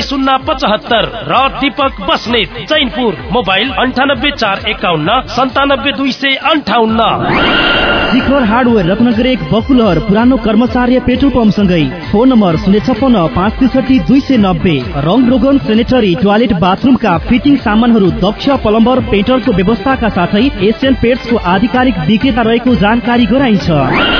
त्रिसठी शून्य पचहत्तर र दीपक बस्नेत चैनपुर मोबाइल अन्ठानब्बे चार एकाउन्न सन्तानब्बे दुई सय अन्ठाउन्न। शिखर हार्डवेयर रत्नगर एक बकुलहर पुरानो कर्मचार्य पेट्रोल पम्प सँगै फोन नम्बर शून्य छप्पन्न पाँच त्रिसठी दुई सय नब्बे रङ रोगन सेनेटरी टोयलेट बाथरुमका फिटिङ सामानहरू दक्ष प्लम्बर पेन्टरको व्यवस्थाका साथै एसियन पेट्सको आधिकारिक विक्रेता रहेको जानकारी गराइन्छ।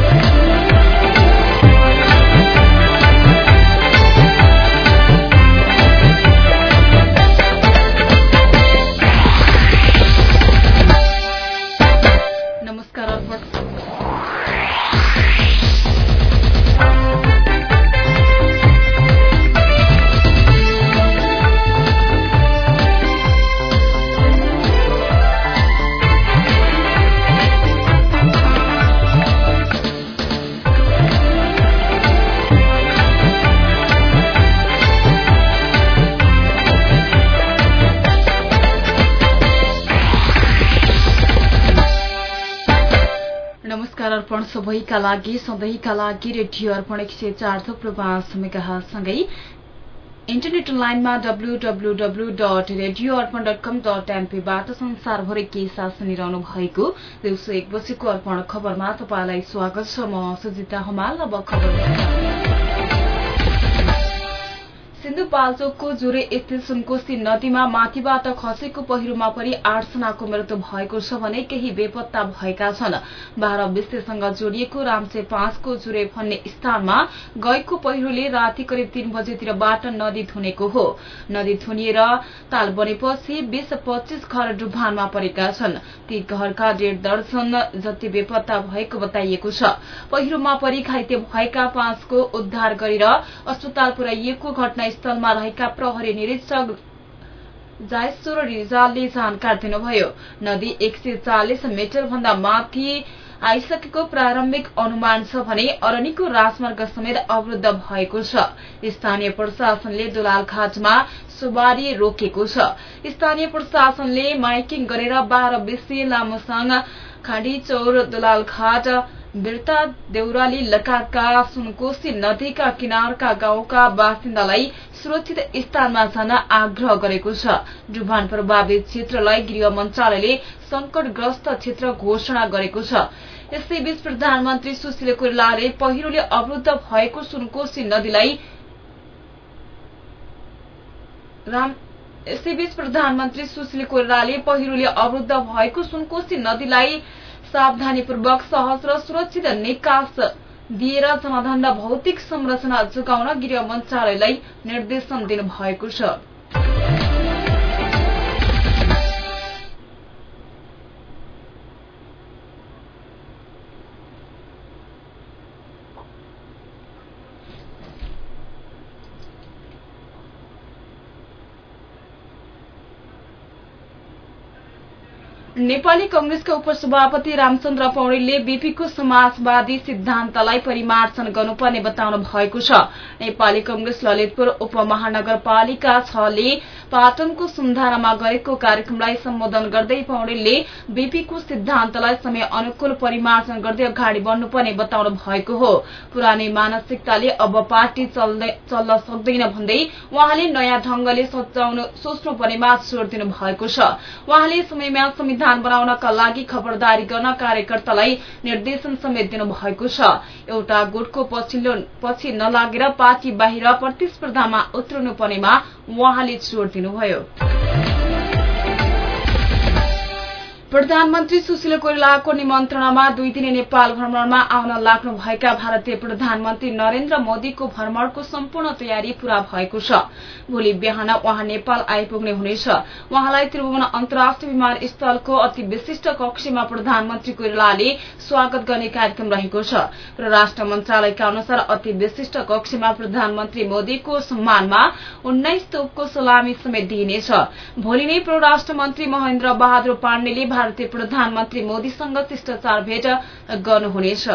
Arpan सबैका लागि सधैँका लागि रेडियो अर्पण एक सय चार थुप्रो पाँच इन्टरनेट लाइनमा डब्लूडब्लूडब्लू dot radio Arpan dot com dot एनपीबाट साथ सुनिरहनु भएको दिउँसो एक बजेको अर्पण खबरमा तपाईँलाई स्वागत छ। म सुजिता हमाल अब खबर सिन्धुपाल्चोकको जुरे स्थित सुनकोशी नदीमा माथिबाट खसेको पहिरोमा परि आठजनाको मृत्यु भएको छ भने केही बेपत्ता भएका छन्। बाह्र विस्तेसँग जोडिएको रामसे पाँचको जुरे भन्ने स्थानमा गएको पहिरोले राति करिब तीन बजेतिरबाट नदी थुनेको हो। नदी थुनिएर ताल बनेपछि बीस पच्चीस घर डुबानमा परेका छन्। ती घरका डेढ दर्जन जति बेपत्ता भएको बताइएको छ। पहिरोमा परि घाइते भएका पाँचको उद्धार गरेर अस्पताल पुर्याइएको घटना स्थलमा रहेका प्रहरी निरीक्षक जायश्वर रिजालले जानकारी दिनुभयो। नदी एक सय चालिस मिटर भन्दा माथि आइसकेको प्रारम्भिक अनुमान छ भने अरनीको राजमार्ग समेत अवरूद्ध भएको छ। स्थानीय प्रशासनले दुलाल घाटमा सवारी रोकेको छ। स्थानीय प्रशासनले माइकिङ गरेर बाह्र विषय लामोसाङ खाँडी चौर दुलाल घाट बिर्ता देउराली लगायतका सुनकोशी नदीका किनारका गाउँका बासिन्दालाई सुरक्षित स्थानमा जान आग्रह गरेको छ। डुबान प्रभावित क्षेत्रलाई गृह मन्त्रालयले संकटग्रस्त क्षेत्र घोषणा गरेको छ। यसैबीच प्रधानमन्त्री सुशील कोइरालाले पहिरोले अवरूद्ध भएको सुनकोशी नदीलाई यसैबीच प्रधानमन्त्री सुशील कोइरालाले पहिरोले अवरूद्ध भएको सुनकोशी नदीलाई सावधानीपूर्वक सहज र सुरक्षित निकास दिएर जनधन भौतिक संरचना जोगाउन गृह मन्त्रालयलाई निर्देशन दिनुभएको छ। नेपाली कंग्रेसका उपसभापति रामचन्द्र पौडेलले बीपीको समाजवादी सिद्धान्तलाई परिमार्जन गर्नुपर्ने बताउनु भएको छ। नेपाली कंग्रेस ललितपुर उपमहानगरपालिका छले पाटनको सुन्धारामा गरेको कार्यक्रमलाई सम्बोधन गर्दै पौडेलले बीपीको सिद्धान्तलाई समय अनुकूल परिमार्जन गर्दै अगाडि बढ्नुपर्ने बताउनु भएको हो। पुरानै मानसिकताले अब पार्टी चल्न सक्दैन भन्दै उहाँले नयाँ ढंगले सोच्नुपर्नेमा जोड़ दिनु भएको छ। उहाँले समयमा संविधान बनाउनका लागि खबरदारी गर्न कार्यकर्तालाई निर्देशन समेत दिनुभएको छ। एउटा गुटको पछि नलागेर पार्टी बाहिर प्रतिस्पर्धामा उत्रिनु पर्नेमा उहाँले जोड़ दिनुभयो। प्रधानमन्त्री सुशील कोइरालाको निमन्त्रणामा दुई दिने नेपाल भ्रमणमा आउन लाग्नु भएका भारतीय प्रधानमन्त्री नरेन्द्र मोदीको भ्रमणको सम्पूर्ण तयारी पूरा भएको छ। भोलि बिहान उहाँ नेपाल आइपुग्ने हुनेछ। उहाँलाई त्रिभुवन अन्तर्राष्ट्रिय विमानस्थलको अति विशिष्ट कक्षमा प्रधानमन्त्री कोइरालाले स्वागत गर्ने कार्यक्रम रहेको छ परराष्ट्र मन्त्रालयका अनुसार अति विशिष्ट कक्षमा प्रधानमन्त्री मोदीको सम्मानमा उन्नाइस तोपको सलामी समेत दिइनेछ। भोलि नै परराष्ट्र मन्त्री महेन्द्र बहादुर पाण्डेले भारतीय प्रधानमन्त्री मोदीसँग शिष्टाचार भेट गर्नुहुनेछ।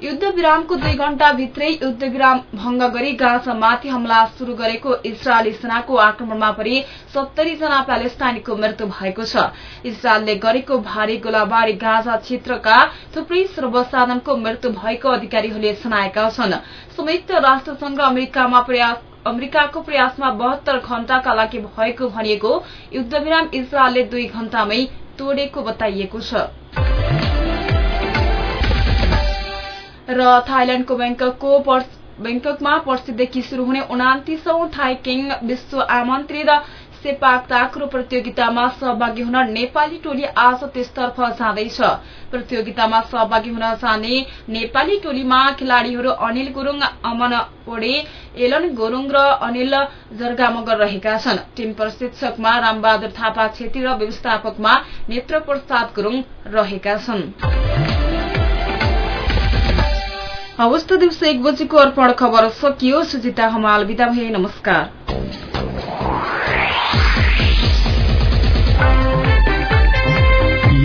युद्ध विरामको दुई घण्टा भित्रै युद्ध विराम भंग गरी गाजामाथि हमला शुरू गरेको इजरायली सेनाको आक्रमणमा परि सत्तरी जना प्यालेस्टाइनीको मृत्यु भएको छ। इजरायलले गरेको भारी गोलाबारी गाजा क्षेत्रका थुप्रै सर्वसाधनको मृत्यु भएको अधिकारीहरूले जनाएका छन्। संयुक्त राष्ट्रसंघ अमेरिकामा अमेरिकाको प्रयासमा बहत्तर घण्टाका लागि भएको भनिएको युद्ध विराम इजरायलले दुई घण्टामै तोडेको बताइएको छ। र थाइल्याण्डको ब्याङ्ककको ब्याङ्ककमा पर्सिदेखि शुरू हुने उनातिसौं थाई किङ विश्व आमन्त्रित सेपाक ताक्रो प्रतियोगितामा सहभागी हुन नेपाली टोली आज त्यसतर्फ जाँदैछ। प्रतियोगितामा सहभागी हुन जाने नेपाली टोलीमा खेलाड़ीहरू अनिल गुरूङ अमन पोडे एलन गुरूङ र अनिल जर्गामगर रहेका छन्। टीम प्रशिक्षकमा रामबहादुर थापा छेत्री र व्यवस्थापकमा नेत्र प्रसाद गुरूङ रहेका छन्। हवस् त दिउँसो एक बजेको अर्पण खबर सकियो सुजिता हमाल विदा भए नमस्कार।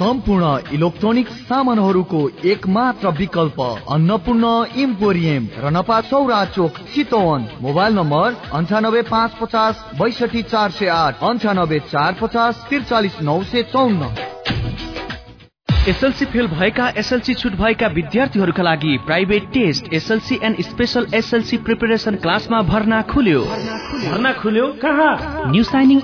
सम्पूर्ण इलेक्ट्रोनिक सामानहरूको एक मात्र विकल्प अन्नपूर्ण इम्पोरियम रनपा चौरा चोक चितवन। मोबाइल नम्बर अन्ठानब्बे पाँच पचास बैसठी चार सय आठ अन्ठानब्बे चार पचास त्रिचालिस नौ सय चौन्न। एसएलसी फेल भएका एसएलसी छुट भएका विद्यार्थीहरूका लागि private test SLC and special SLC preparation क्लासमा भर्ना खुल्यो। भर्ना खुल्यो? कहाँ? New shining